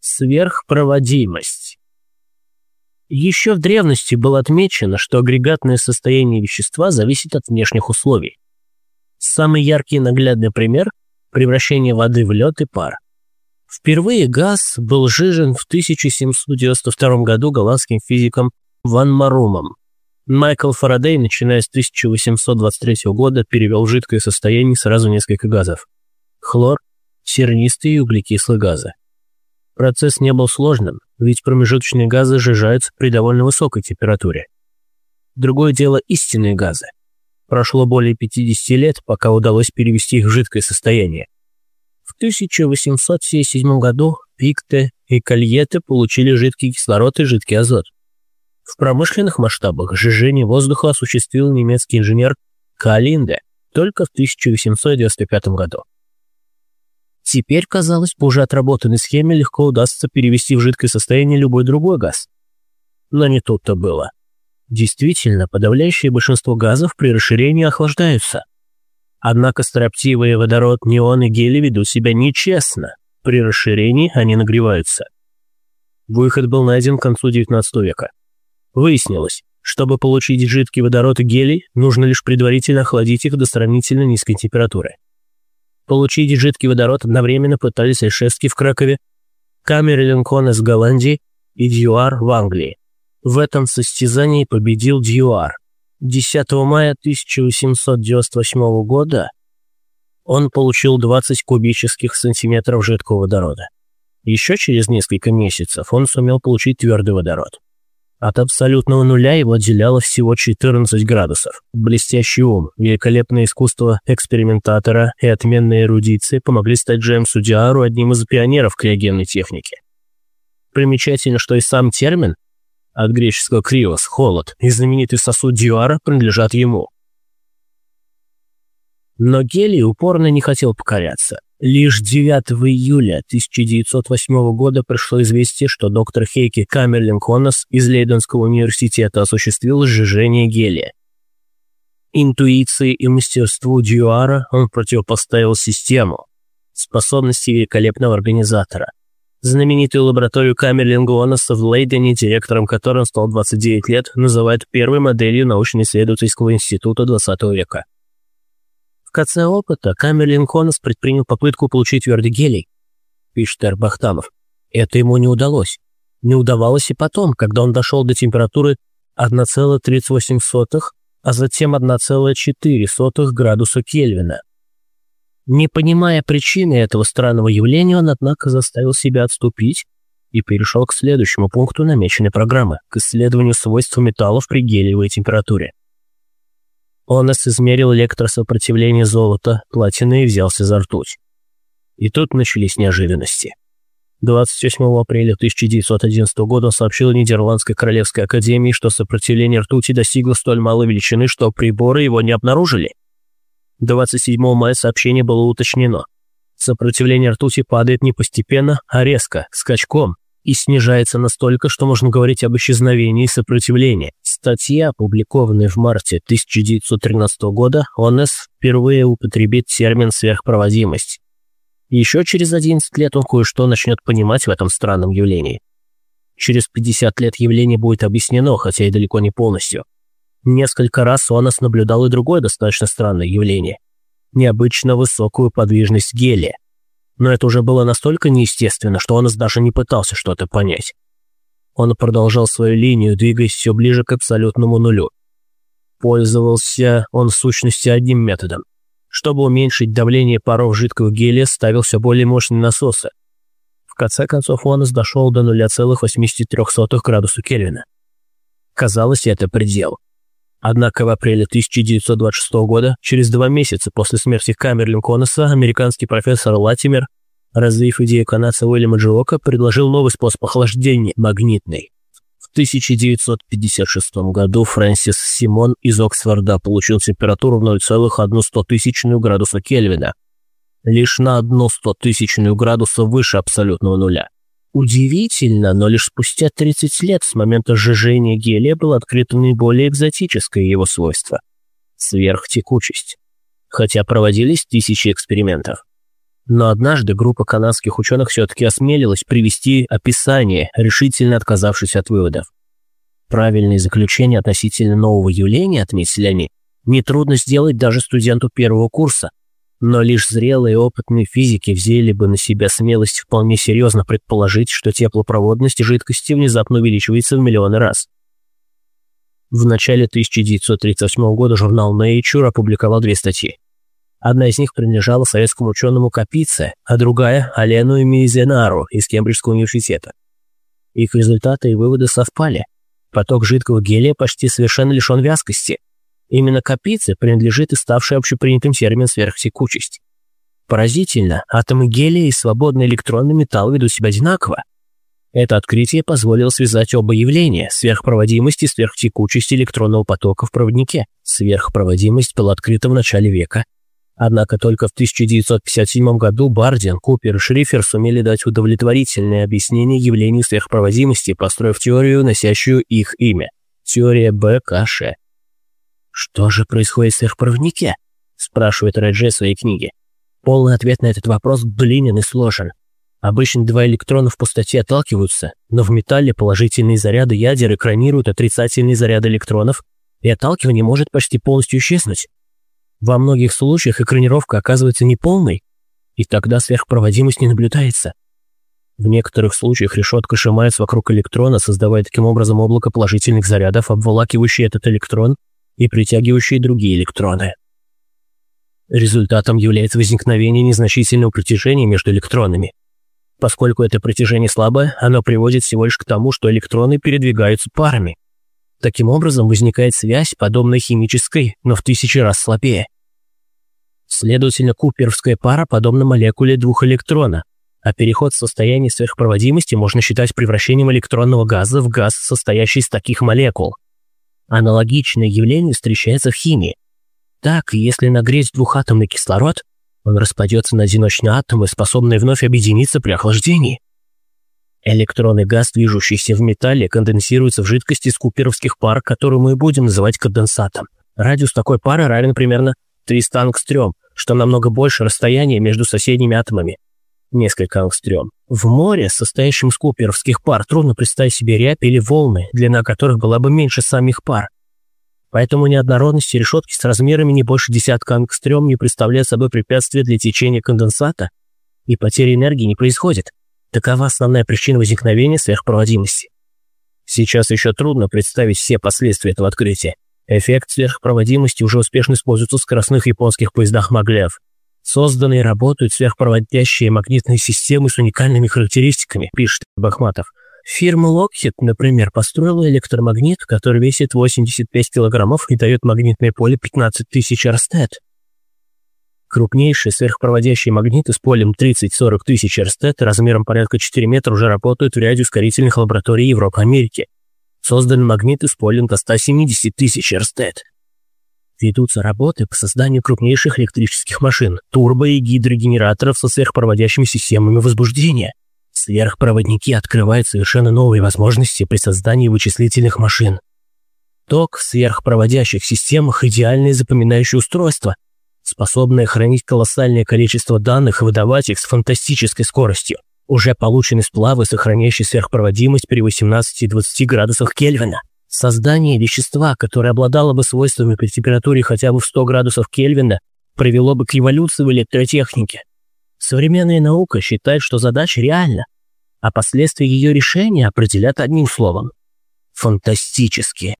Сверхпроводимость. Еще в древности было отмечено, что агрегатное состояние вещества зависит от внешних условий. Самый яркий и наглядный пример – превращение воды в лед и пар. Впервые газ был сжижен в 1792 году голландским физиком Ван Марумом. Майкл Фарадей, начиная с 1823 года, перевел жидкое состояние сразу несколько газов – хлор, сернистые и углекислые газы. Процесс не был сложным, ведь промежуточные газы сжижаются при довольно высокой температуре. Другое дело истинные газы. Прошло более 50 лет, пока удалось перевести их в жидкое состояние. В 1877 году Пикте и Кальете получили жидкий кислород и жидкий азот. В промышленных масштабах сжижение воздуха осуществил немецкий инженер Калинде только в 1895 году. Теперь, казалось, по уже отработанной схеме легко удастся перевести в жидкое состояние любой другой газ. Но не тут-то было. Действительно, подавляющее большинство газов при расширении охлаждаются. Однако строптивые водород, неон и гели ведут себя нечестно. При расширении они нагреваются. Выход был найден к концу XIX века. Выяснилось, чтобы получить жидкий водород и гелий, нужно лишь предварительно охладить их до сравнительно низкой температуры. Получить жидкий водород одновременно пытались Эшевский в Кракове, Камерлин из Голландии и Дьюар в Англии. В этом состязании победил Дьюар. 10 мая 1898 года он получил 20 кубических сантиметров жидкого водорода. Еще через несколько месяцев он сумел получить твердый водород. От абсолютного нуля его отделяло всего 14 градусов. Блестящий ум, великолепное искусство экспериментатора и отменная эрудиция помогли стать Джеймсу Диару одним из пионеров криогенной техники. Примечательно, что и сам термин, от греческого «криос» – «холод», и знаменитый сосуд Диара принадлежат ему. Но Гелий упорно не хотел покоряться. Лишь 9 июля 1908 года пришло известие, что доктор Хейки Камерлин Коннос из Лейденского университета осуществил сжижение гелия. Интуиции и мастерству Дьюара он противопоставил систему, способности великолепного организатора. Знаменитую лабораторию Камерлин Конноса в Лейдене, директором которой он стал 29 лет, называют первой моделью научно-исследовательского института 20 века. Конце опыта Камерлин Конос предпринял попытку получить твердый гелий, пишет Эр Бахтамов. Это ему не удалось. Не удавалось и потом, когда он дошел до температуры 1,38, а затем 1,4 градуса Кельвина. Не понимая причины этого странного явления, он, однако, заставил себя отступить и перешел к следующему пункту намеченной программы, к исследованию свойств металлов при гелиевой температуре. Онос измерил электросопротивление золота, платины и взялся за ртуть. И тут начались неожиданности. 28 апреля 1911 года он сообщил Нидерландской Королевской Академии, что сопротивление ртути достигло столь малой величины, что приборы его не обнаружили. 27 мая сообщение было уточнено. Сопротивление ртути падает не постепенно, а резко, скачком, и снижается настолько, что можно говорить об исчезновении сопротивления. Статья, опубликованная в марте 1913 года, ОНС впервые употребит термин «сверхпроводимость». Еще через 11 лет он кое-что начнет понимать в этом странном явлении. Через 50 лет явление будет объяснено, хотя и далеко не полностью. Несколько раз ОНС наблюдал и другое достаточно странное явление – необычно высокую подвижность гелия – но это уже было настолько неестественно, что он даже не пытался что-то понять. Он продолжал свою линию, двигаясь все ближе к абсолютному нулю. Пользовался он в сущности одним методом. Чтобы уменьшить давление паров жидкого гелия, ставил все более мощные насосы. В конце концов, он дошел до 0,83 градуса Кельвина. Казалось, это предел. Однако в апреле 1926 года, через два месяца после смерти Камерлин Коннеса, американский профессор Латимер, развив идею канадца Уильяма Джиока, предложил новый способ охлаждения – магнитный. В 1956 году Фрэнсис Симон из Оксфорда получил температуру в 0,1 градуса Кельвина, лишь на 1 100 градуса выше абсолютного нуля. Удивительно, но лишь спустя 30 лет с момента сжижения гелия было открыто наиболее экзотическое его свойство – сверхтекучесть. Хотя проводились тысячи экспериментов. Но однажды группа канадских ученых все-таки осмелилась привести описание, решительно отказавшись от выводов. Правильные заключения относительно нового явления, отметили они, нетрудно сделать даже студенту первого курса, но лишь зрелые и опытные физики взяли бы на себя смелость вполне серьезно предположить, что теплопроводность жидкости внезапно увеличивается в миллионы раз. В начале 1938 года журнал Nature опубликовал две статьи. Одна из них принадлежала советскому ученому Капице, а другая – Алену Мизенару из Кембриджского университета. Их результаты и выводы совпали. Поток жидкого гелия почти совершенно лишен вязкости, Именно капице принадлежит и ставший общепринятым термин сверхтекучесть. Поразительно, атомы гелия и свободный электронный металл ведут себя одинаково. Это открытие позволило связать оба явления – сверхпроводимость и сверхтекучесть электронного потока в проводнике. Сверхпроводимость была открыта в начале века. Однако только в 1957 году Бардин, Купер и Шрифер сумели дать удовлетворительное объяснение явлению сверхпроводимости, построив теорию, носящую их имя – теория БКШ. «Что же происходит в сверхпроводнике?» – спрашивает Реджи в своей книге. Полный ответ на этот вопрос длинен и сложен. Обычно два электрона в пустоте отталкиваются, но в металле положительные заряды ядер экранируют отрицательные заряды электронов, и отталкивание может почти полностью исчезнуть. Во многих случаях экранировка оказывается неполной, и тогда сверхпроводимость не наблюдается. В некоторых случаях решетка сжимается вокруг электрона, создавая таким образом облако положительных зарядов, обволакивающее этот электрон и притягивающие другие электроны. Результатом является возникновение незначительного притяжения между электронами. Поскольку это притяжение слабое, оно приводит всего лишь к тому, что электроны передвигаются парами. Таким образом возникает связь, подобная химической, но в тысячи раз слабее. Следовательно, куперовская пара подобна молекуле двух электрона, а переход в состояние сверхпроводимости можно считать превращением электронного газа в газ, состоящий из таких молекул – Аналогичное явление встречается в химии. Так, если нагреть двухатомный кислород, он распадется на одиночные атомы, способные вновь объединиться при охлаждении. Электронный газ, движущийся в металле, конденсируется в жидкости из куперовских пар, которую мы будем называть конденсатом. Радиус такой пары равен примерно 300 ангстрём, что намного больше расстояния между соседними атомами несколько ангстрем. В море, состоящем из куперовских пар, трудно представить себе рябь или волны, длина которых была бы меньше самих пар. Поэтому неоднородности решетки с размерами не больше десятка ангстрем не представляют собой препятствия для течения конденсата, и потери энергии не происходит. Такова основная причина возникновения сверхпроводимости. Сейчас еще трудно представить все последствия этого открытия. Эффект сверхпроводимости уже успешно используется в скоростных японских поездах Маглев. Созданы и работают сверхпроводящие магнитные системы с уникальными характеристиками, пишет Бахматов. Фирма Lockheed, например, построила электромагнит, который весит 85 килограммов и дает магнитное поле 15 тысяч Эрстед. Крупнейшие сверхпроводящие магниты с полем 30-40 тысяч Эрстед размером порядка 4 метра уже работают в ряде ускорительных лабораторий Европы и Америки. Созданы магниты с полем до 170 тысяч Эрстед. Ведутся работы по созданию крупнейших электрических машин, турбо- и гидрогенераторов со сверхпроводящими системами возбуждения. Сверхпроводники открывают совершенно новые возможности при создании вычислительных машин. Ток в сверхпроводящих системах – идеальное запоминающее устройство, способное хранить колоссальное количество данных и выдавать их с фантастической скоростью. Уже получены сплавы, сохраняющие сверхпроводимость при 18-20 градусах Кельвина. Создание вещества, которое обладало бы свойствами при температуре хотя бы в 100 градусов Кельвина, привело бы к революции в электротехнике. Современная наука считает, что задача реальна, а последствия ее решения определят одним словом – фантастические.